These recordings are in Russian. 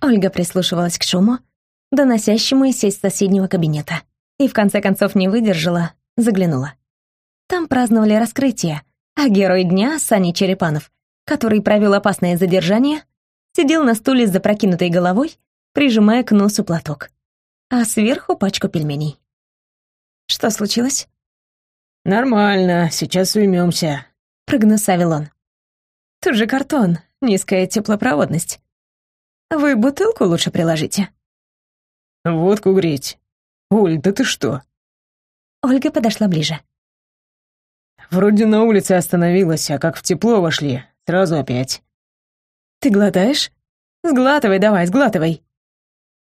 Ольга прислушивалась к шуму, доносящему из соседнего кабинета, и в конце концов не выдержала, заглянула. Там праздновали раскрытие, а герой дня, Сани Черепанов, который провел опасное задержание, сидел на стуле с запрокинутой головой, прижимая к носу платок, а сверху пачку пельменей. Что случилось? «Нормально, сейчас уймемся», — прогнусавил он. «Тут же картон, низкая теплопроводность. Вы бутылку лучше приложите». «Водку греть. Оль, да ты что?» Ольга подошла ближе. «Вроде на улице остановилась, а как в тепло вошли, сразу опять». «Ты глотаешь? Сглатывай давай, сглатывай».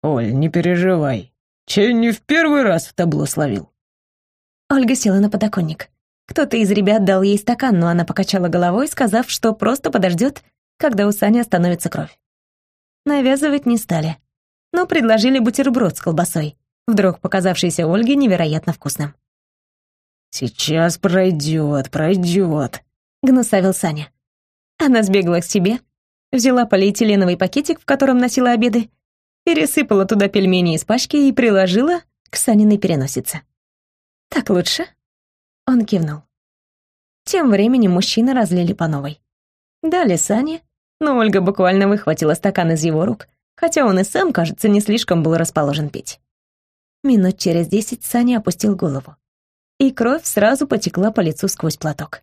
«Оль, не переживай. Чай не в первый раз в табло словил». Ольга села на подоконник. Кто-то из ребят дал ей стакан, но она покачала головой, сказав, что просто подождет, когда у Сани остановится кровь. Навязывать не стали, но предложили бутерброд с колбасой, вдруг показавшийся Ольге невероятно вкусным. «Сейчас пройдет, пройдет», — гнусавил Саня. Она сбегала к себе, взяла полиэтиленовый пакетик, в котором носила обеды, пересыпала туда пельмени из пачки и приложила к Саниной переносице. «Так лучше?» Он кивнул. Тем временем мужчины разлили по новой. Дали Сане, но Ольга буквально выхватила стакан из его рук, хотя он и сам, кажется, не слишком был расположен пить. Минут через десять Саня опустил голову, и кровь сразу потекла по лицу сквозь платок.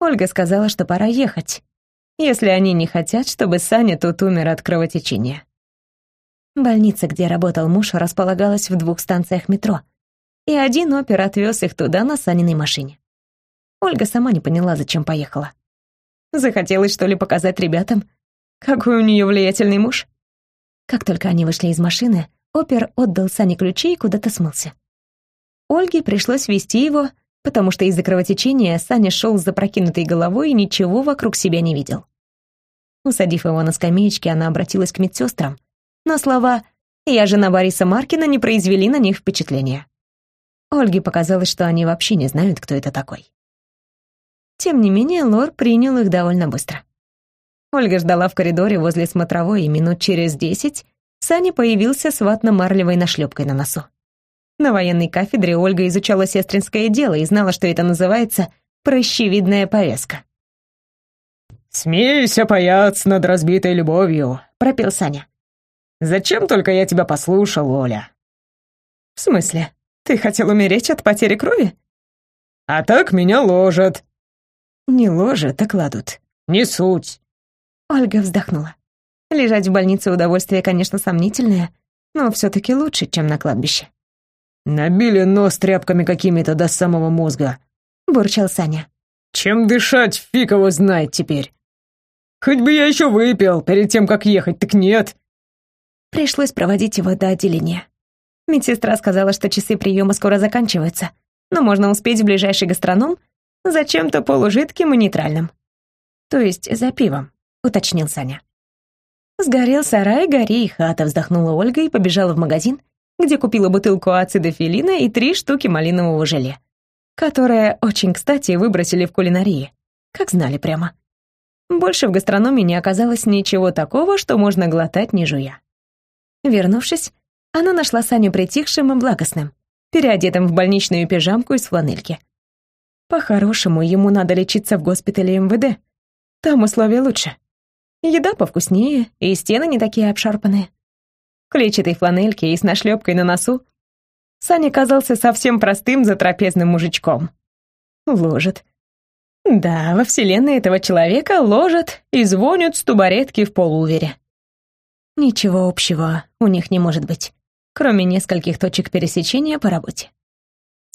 Ольга сказала, что пора ехать, если они не хотят, чтобы Саня тут умер от кровотечения. Больница, где работал муж, располагалась в двух станциях метро, и один опер отвез их туда на Саниной машине. Ольга сама не поняла, зачем поехала. Захотелось, что ли, показать ребятам, какой у нее влиятельный муж? Как только они вышли из машины, опер отдал Сане ключи и куда-то смылся. Ольге пришлось вести его, потому что из-за кровотечения Саня шел с запрокинутой головой и ничего вокруг себя не видел. Усадив его на скамеечке, она обратилась к медсестрам, но слова «Я жена Бориса Маркина» не произвели на них впечатления. Ольге показалось, что они вообще не знают, кто это такой. Тем не менее, Лор принял их довольно быстро. Ольга ждала в коридоре возле смотровой, и минут через десять Саня появился с ватно-марлевой нашлепкой на носу. На военной кафедре Ольга изучала сестринское дело и знала, что это называется «прощевидная повестка». «Смейся паяться над разбитой любовью», — пропел Саня. «Зачем только я тебя послушал, Оля?» «В смысле?» Ты хотел умереть от потери крови? А так меня ложат. Не ложат, а кладут. Не суть. Ольга вздохнула. Лежать в больнице удовольствие, конечно, сомнительное, но все таки лучше, чем на кладбище. Набили нос тряпками какими-то до самого мозга. Бурчал Саня. Чем дышать, фиг его знает теперь. Хоть бы я еще выпил перед тем, как ехать, так нет. Пришлось проводить его до отделения. Медсестра сказала, что часы приема скоро заканчиваются, но можно успеть в ближайший гастроном за чем-то полужидким и нейтральным. То есть за пивом, уточнил Саня. Сгорел сарай, гори и хата, вздохнула Ольга и побежала в магазин, где купила бутылку ацидофилина и три штуки малинового желе, которое очень кстати выбросили в кулинарии, как знали прямо. Больше в гастрономе не оказалось ничего такого, что можно глотать не жуя. Вернувшись, она нашла Саню притихшим и благостным, переодетым в больничную пижамку из фланельки. По-хорошему, ему надо лечиться в госпитале МВД. Там условия лучше. Еда повкуснее, и стены не такие обшарпанные. В клетчатой фланельке и с нашлепкой на носу Саня казался совсем простым затрапезным мужичком. Ложит. Да, во вселенной этого человека ложат и звонят с тубаретки в полувере. Ничего общего у них не может быть кроме нескольких точек пересечения по работе.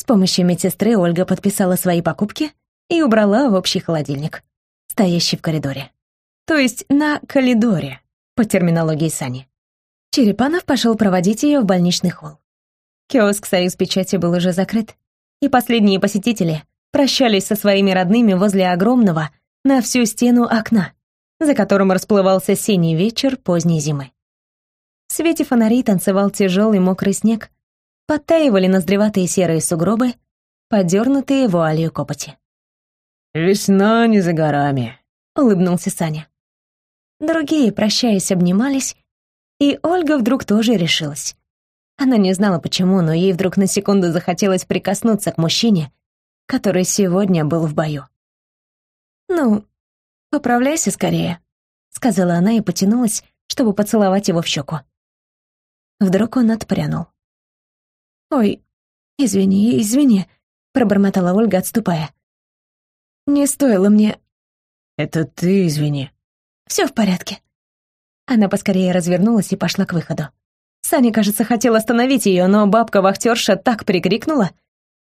Помощью медсестры Ольга подписала свои покупки и убрала в общий холодильник, стоящий в коридоре. То есть на коридоре, по терминологии Сани. Черепанов пошел проводить ее в больничный холл. Киоск «Союз печати» был уже закрыт, и последние посетители прощались со своими родными возле огромного на всю стену окна, за которым расплывался синий вечер поздней зимы. В свете фонарей танцевал тяжелый мокрый снег, подтаивали ноздреватые серые сугробы, подернутые вуалью копоти. «Весна не за горами», — улыбнулся Саня. Другие, прощаясь, обнимались И Ольга вдруг тоже решилась. Она не знала почему, но ей вдруг на секунду захотелось прикоснуться к мужчине, который сегодня был в бою. «Ну, поправляйся скорее», — сказала она и потянулась, чтобы поцеловать его в щеку. Вдруг он отпрянул. «Ой, извини, извини», — пробормотала Ольга, отступая. «Не стоило мне...» «Это ты извини». «Все в порядке». Она поскорее развернулась и пошла к выходу. Саня, кажется, хотел остановить ее, но бабка-вахтерша так прикрикнула,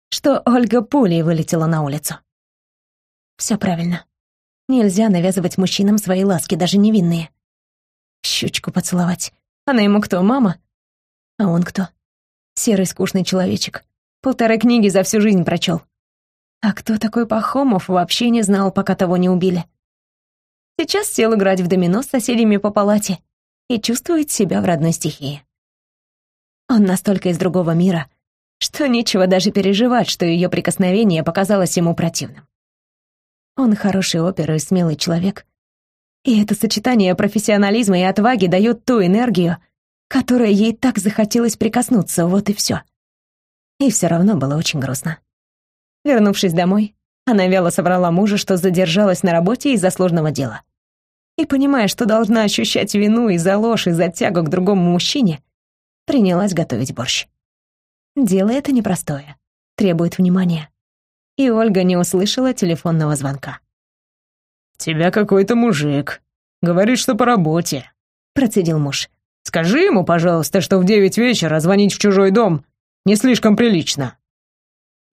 что Ольга пулей вылетела на улицу. Все правильно. Нельзя навязывать мужчинам свои ласки, даже невинные. Щучку поцеловать. Она ему кто, мама? А он кто? Серый скучный человечек. Полторы книги за всю жизнь прочел. А кто такой Пахомов, вообще не знал, пока того не убили. Сейчас сел играть в домино с соседями по палате и чувствует себя в родной стихии. Он настолько из другого мира, что нечего даже переживать, что ее прикосновение показалось ему противным. Он хороший опер и смелый человек. И это сочетание профессионализма и отваги дает ту энергию, которой ей так захотелось прикоснуться, вот и все. И все равно было очень грустно. Вернувшись домой, она вяло соврала мужу, что задержалась на работе из-за сложного дела. И, понимая, что должна ощущать вину из-за ложь и за тягу к другому мужчине, принялась готовить борщ. Дело это непростое, требует внимания. И Ольга не услышала телефонного звонка. «Тебя какой-то мужик. Говорит, что по работе», — процедил муж. «Скажи ему, пожалуйста, что в девять вечера звонить в чужой дом не слишком прилично».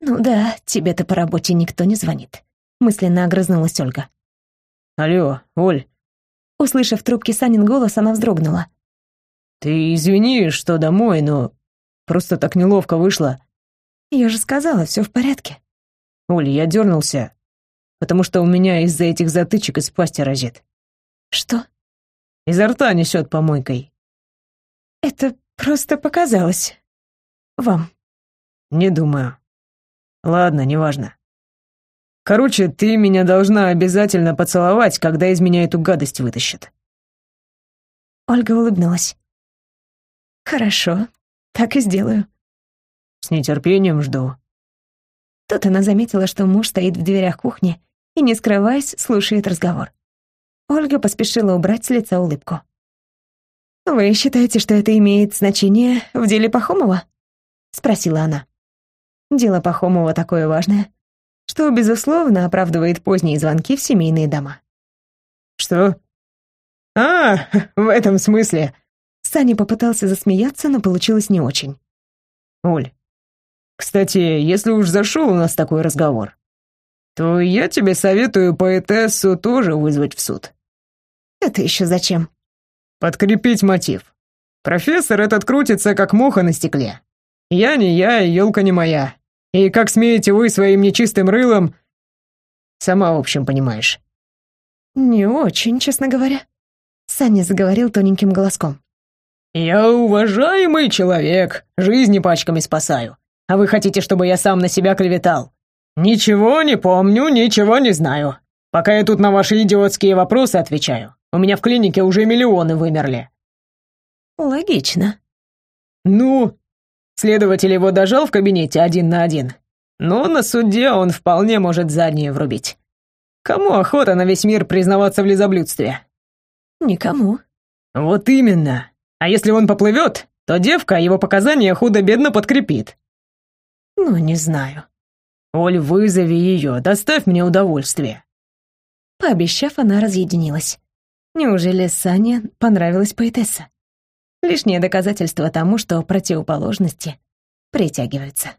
«Ну да, тебе-то по работе никто не звонит», — мысленно огрызнулась Ольга. «Алло, Оль». Услышав в трубке Санин голос, она вздрогнула. «Ты извини, что домой, но просто так неловко вышло». «Я же сказала, все в порядке». «Оль, я дернулся, потому что у меня из-за этих затычек из пасти разит». «Что?» «Изо рта несет помойкой». «Это просто показалось. Вам». «Не думаю. Ладно, неважно. Короче, ты меня должна обязательно поцеловать, когда из меня эту гадость вытащат». Ольга улыбнулась. «Хорошо, так и сделаю». «С нетерпением жду». Тут она заметила, что муж стоит в дверях кухни и, не скрываясь, слушает разговор. Ольга поспешила убрать с лица улыбку. «Вы считаете, что это имеет значение в деле Пахомова?» — спросила она. Дело Пахомова такое важное, что, безусловно, оправдывает поздние звонки в семейные дома. «Что?» «А, в этом смысле», Саня попытался засмеяться, но получилось не очень. «Оль, кстати, если уж зашел у нас такой разговор, то я тебе советую поэтессу тоже вызвать в суд». «Это еще зачем?» «Подкрепить мотив. Профессор этот крутится, как муха на стекле. Я не я, и елка не моя. И как смеете вы своим нечистым рылом... Сама, в общем, понимаешь». «Не очень, честно говоря», — Саня заговорил тоненьким голоском. «Я уважаемый человек, жизни пачками спасаю. А вы хотите, чтобы я сам на себя клеветал? Ничего не помню, ничего не знаю. Пока я тут на ваши идиотские вопросы отвечаю. У меня в клинике уже миллионы вымерли». «Логично». «Ну?» Следователь его дожал в кабинете один на один. Но на суде он вполне может задние врубить. Кому охота на весь мир признаваться в лизоблюдстве? Никому. Вот именно. А если он поплывет, то девка его показания худо-бедно подкрепит. Ну, не знаю. Оль, вызови ее, доставь мне удовольствие. Пообещав, она разъединилась. Неужели Сане понравилась поэтесса? Лишнее доказательство тому, что противоположности притягиваются.